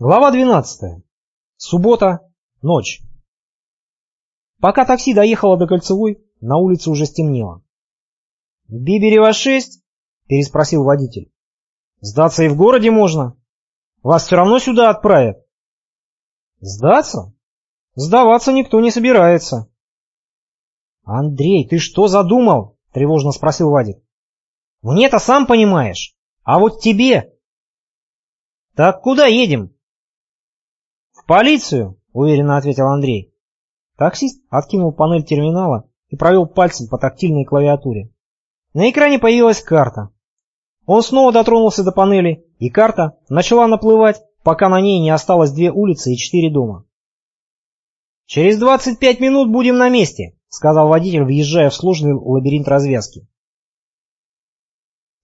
Глава 12. Суббота. Ночь. Пока такси доехало до Кольцевой, на улице уже стемнело. «Биберева 6?» — переспросил водитель. «Сдаться и в городе можно. Вас все равно сюда отправят». «Сдаться? Сдаваться никто не собирается». «Андрей, ты что задумал?» — тревожно спросил Вадик. «Мне-то сам понимаешь, а вот тебе...» «Так куда едем?» Полицию!» — уверенно ответил Андрей. Таксист откинул панель терминала и провел пальцем по тактильной клавиатуре. На экране появилась карта. Он снова дотронулся до панели, и карта начала наплывать, пока на ней не осталось две улицы и четыре дома. «Через 25 минут будем на месте», — сказал водитель, въезжая в сложный лабиринт развязки.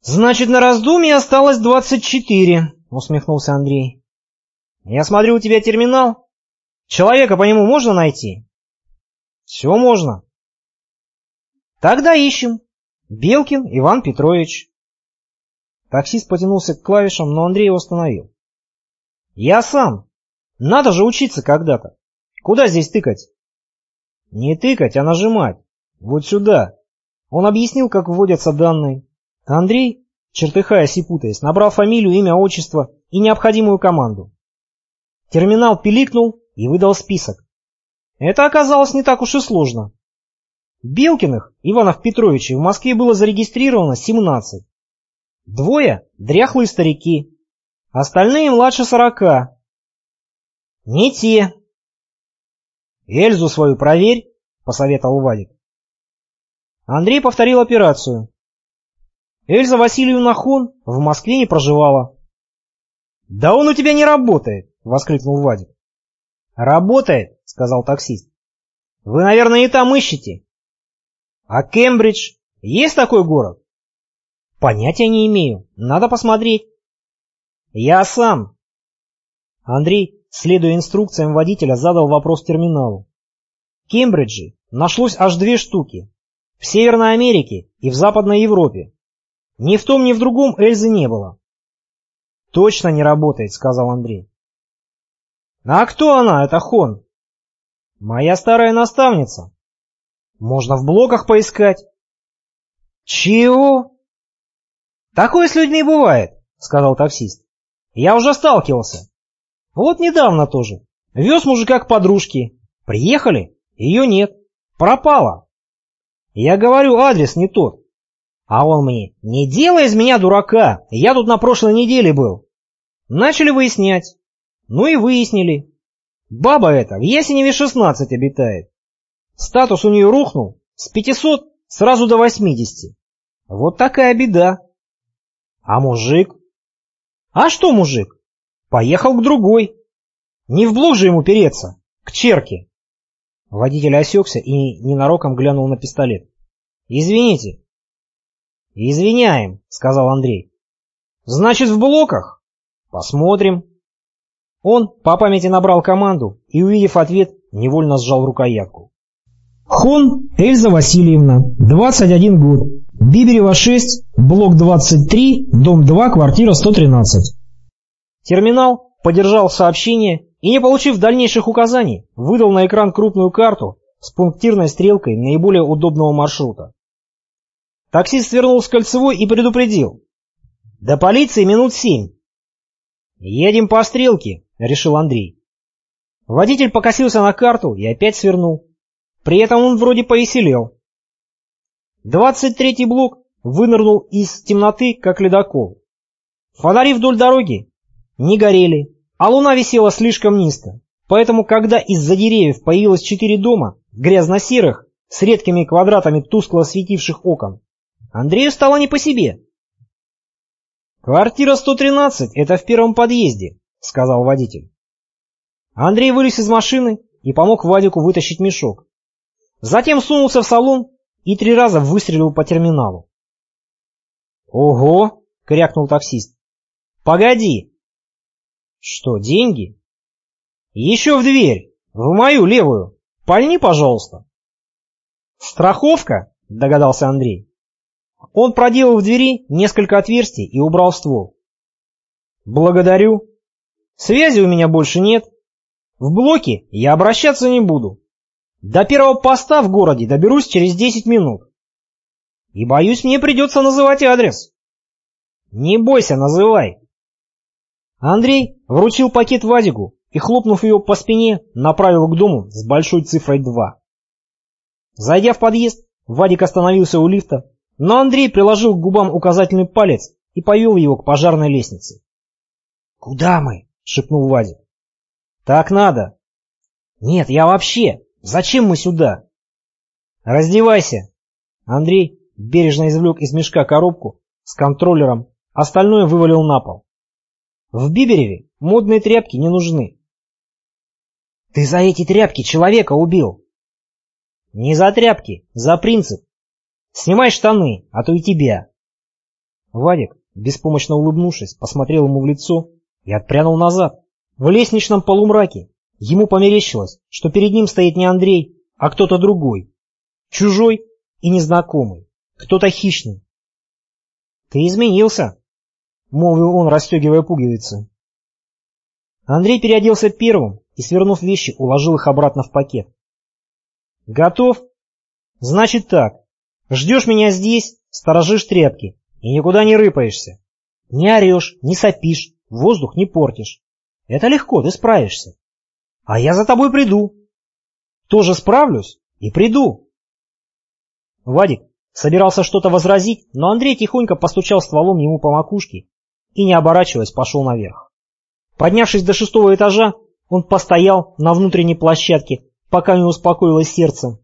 «Значит, на раздумье осталось 24», — усмехнулся Андрей. Я смотрю, у тебя терминал. Человека по нему можно найти? Все можно. Тогда ищем. Белкин Иван Петрович. Таксист потянулся к клавишам, но Андрей его остановил. Я сам. Надо же учиться когда-то. Куда здесь тыкать? Не тыкать, а нажимать. Вот сюда. Он объяснил, как вводятся данные. Андрей, чертыхаясь и путаясь, набрал фамилию, имя, отчество и необходимую команду. Терминал пиликнул и выдал список. Это оказалось не так уж и сложно. Белкиных, Иванов Петровичей, в Москве было зарегистрировано 17. Двое – дряхлые старики, остальные младше 40. Не те. Эльзу свою проверь, посоветовал Вадик. Андрей повторил операцию. Эльза Васильевна Хон в Москве не проживала. «Да он у тебя не работает!» — воскликнул Вадик. «Работает», — сказал таксист. «Вы, наверное, и там ищете». «А Кембридж? Есть такой город?» «Понятия не имею. Надо посмотреть». «Я сам». Андрей, следуя инструкциям водителя, задал вопрос терминалу. Кембриджи нашлось аж две штуки. В Северной Америке и в Западной Европе. Ни в том, ни в другом Эльзы не было. «Точно не работает», — сказал Андрей. «А кто она, эта Хон?» «Моя старая наставница. Можно в блоках поискать». «Чего?» «Такое с людьми бывает», — сказал таксист. «Я уже сталкивался. Вот недавно тоже. Вез мужика к подружке. Приехали, ее нет. Пропала. Я говорю, адрес не тот. А он мне, не делай из меня дурака, я тут на прошлой неделе был. Начали выяснять. Ну и выяснили. Баба эта в Ясеневе 16 обитает. Статус у нее рухнул с 500 сразу до 80. Вот такая беда. А мужик? А что мужик? Поехал к другой. Не в блок же ему переться, к черке. Водитель осекся и ненароком глянул на пистолет. «Извините». «Извиняем», — сказал Андрей. «Значит, в блоках?» «Посмотрим». Он по памяти набрал команду и, увидев ответ, невольно сжал рукоятку. Хон Эльза Васильевна, 21 год. Биберева 6, блок 23, дом 2, квартира 113. Терминал подержал сообщение и, не получив дальнейших указаний, выдал на экран крупную карту с пунктирной стрелкой наиболее удобного маршрута. Таксист свернул с кольцевой и предупредил. «До полиции минут семь. Едем по стрелке, — решил Андрей. Водитель покосился на карту и опять свернул. При этом он вроде повеселел. Двадцать третий блок вынырнул из темноты, как ледокол. Фонари вдоль дороги не горели, а луна висела слишком низко. Поэтому, когда из-за деревьев появилось четыре дома, грязно-серых, с редкими квадратами тускло светивших окон, Андрею стало не по себе. «Квартира 113 — это в первом подъезде», — сказал водитель. Андрей вылез из машины и помог Вадику вытащить мешок. Затем сунулся в салон и три раза выстрелил по терминалу. «Ого!» — крякнул таксист. «Погоди!» «Что, деньги?» «Еще в дверь! В мою левую! Пальни, пожалуйста!» «Страховка?» — догадался Андрей. Он проделал в двери несколько отверстий и убрал ствол. «Благодарю!» Связи у меня больше нет. В блоке я обращаться не буду. До первого поста в городе доберусь через 10 минут. И боюсь, мне придется называть адрес. Не бойся, называй. Андрей вручил пакет Вадику и, хлопнув ее по спине, направил к дому с большой цифрой 2. Зайдя в подъезд, Вадик остановился у лифта, но Андрей приложил к губам указательный палец и повел его к пожарной лестнице. «Куда мы?» — шепнул Вадик. «Так надо». «Нет, я вообще. Зачем мы сюда?» «Раздевайся». Андрей бережно извлек из мешка коробку с контроллером, остальное вывалил на пол. В Бибереве модные тряпки не нужны. «Ты за эти тряпки человека убил!» «Не за тряпки, за принцип. Снимай штаны, а то и тебя». Вадик, беспомощно улыбнувшись, посмотрел ему в лицо и отпрянул назад. В лестничном полумраке ему померещилось, что перед ним стоит не Андрей, а кто-то другой. Чужой и незнакомый. Кто-то хищный. «Ты изменился», — молвил он, расстегивая пуговицы. Андрей переоделся первым и, свернув вещи, уложил их обратно в пакет. «Готов? Значит так. Ждешь меня здесь, сторожишь тряпки и никуда не рыпаешься. Не орешь, не сопишь, воздух не портишь. Это легко, ты справишься. А я за тобой приду. Тоже справлюсь и приду. Вадик собирался что-то возразить, но Андрей тихонько постучал стволом ему по макушке и, не оборачиваясь, пошел наверх. Поднявшись до шестого этажа, он постоял на внутренней площадке, пока не успокоилось сердце.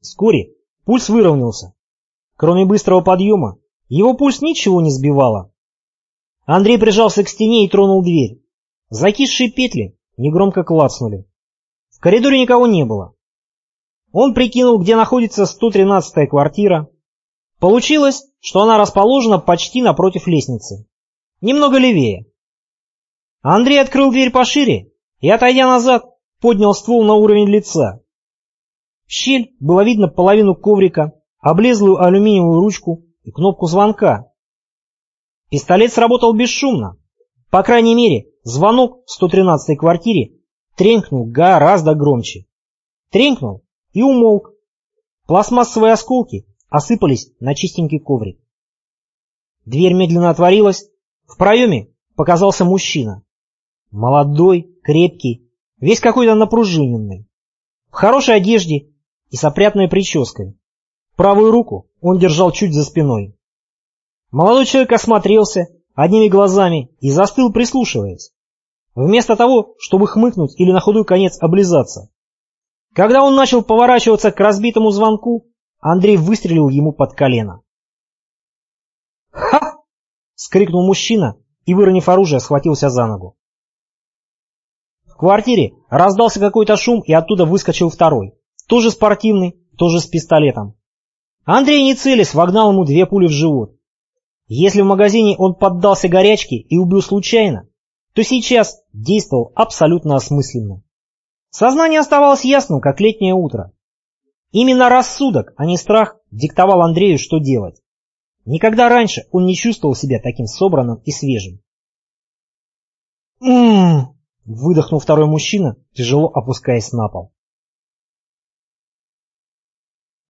Вскоре пульс выровнялся. Кроме быстрого подъема, его пульс ничего не сбивало. Андрей прижался к стене и тронул дверь. Закисшие петли негромко клацнули. В коридоре никого не было. Он прикинул, где находится 113-я квартира. Получилось, что она расположена почти напротив лестницы. Немного левее. Андрей открыл дверь пошире и, отойдя назад, поднял ствол на уровень лица. В щель было видно половину коврика, облезлую алюминиевую ручку и кнопку звонка. Пистолет сработал бесшумно. По крайней мере, звонок в 113-й квартире тренькнул гораздо громче. Тренькнул и умолк. Пластмассовые осколки осыпались на чистенький коврик. Дверь медленно отворилась. В проеме показался мужчина. Молодой, крепкий, весь какой-то напружиненный. В хорошей одежде и с опрятной прической. Правую руку он держал чуть за спиной. Молодой человек осмотрелся одними глазами и застыл, прислушиваясь. Вместо того, чтобы хмыкнуть или на худой конец облизаться. Когда он начал поворачиваться к разбитому звонку, Андрей выстрелил ему под колено. «Ха!» — скрикнул мужчина и, выронив оружие, схватился за ногу. В квартире раздался какой-то шум, и оттуда выскочил второй. Тоже спортивный, тоже с пистолетом. Андрей, не целясь, вогнал ему две пули в живот. Если в магазине он поддался горячке и убил случайно, то сейчас действовал абсолютно осмысленно. Сознание оставалось ясным, как летнее утро. Именно рассудок, а не страх, диктовал Андрею, что делать. Никогда раньше он не чувствовал себя таким собранным и свежим. «М-м-м!» выдохнул второй мужчина, тяжело опускаясь на пол.